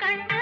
कण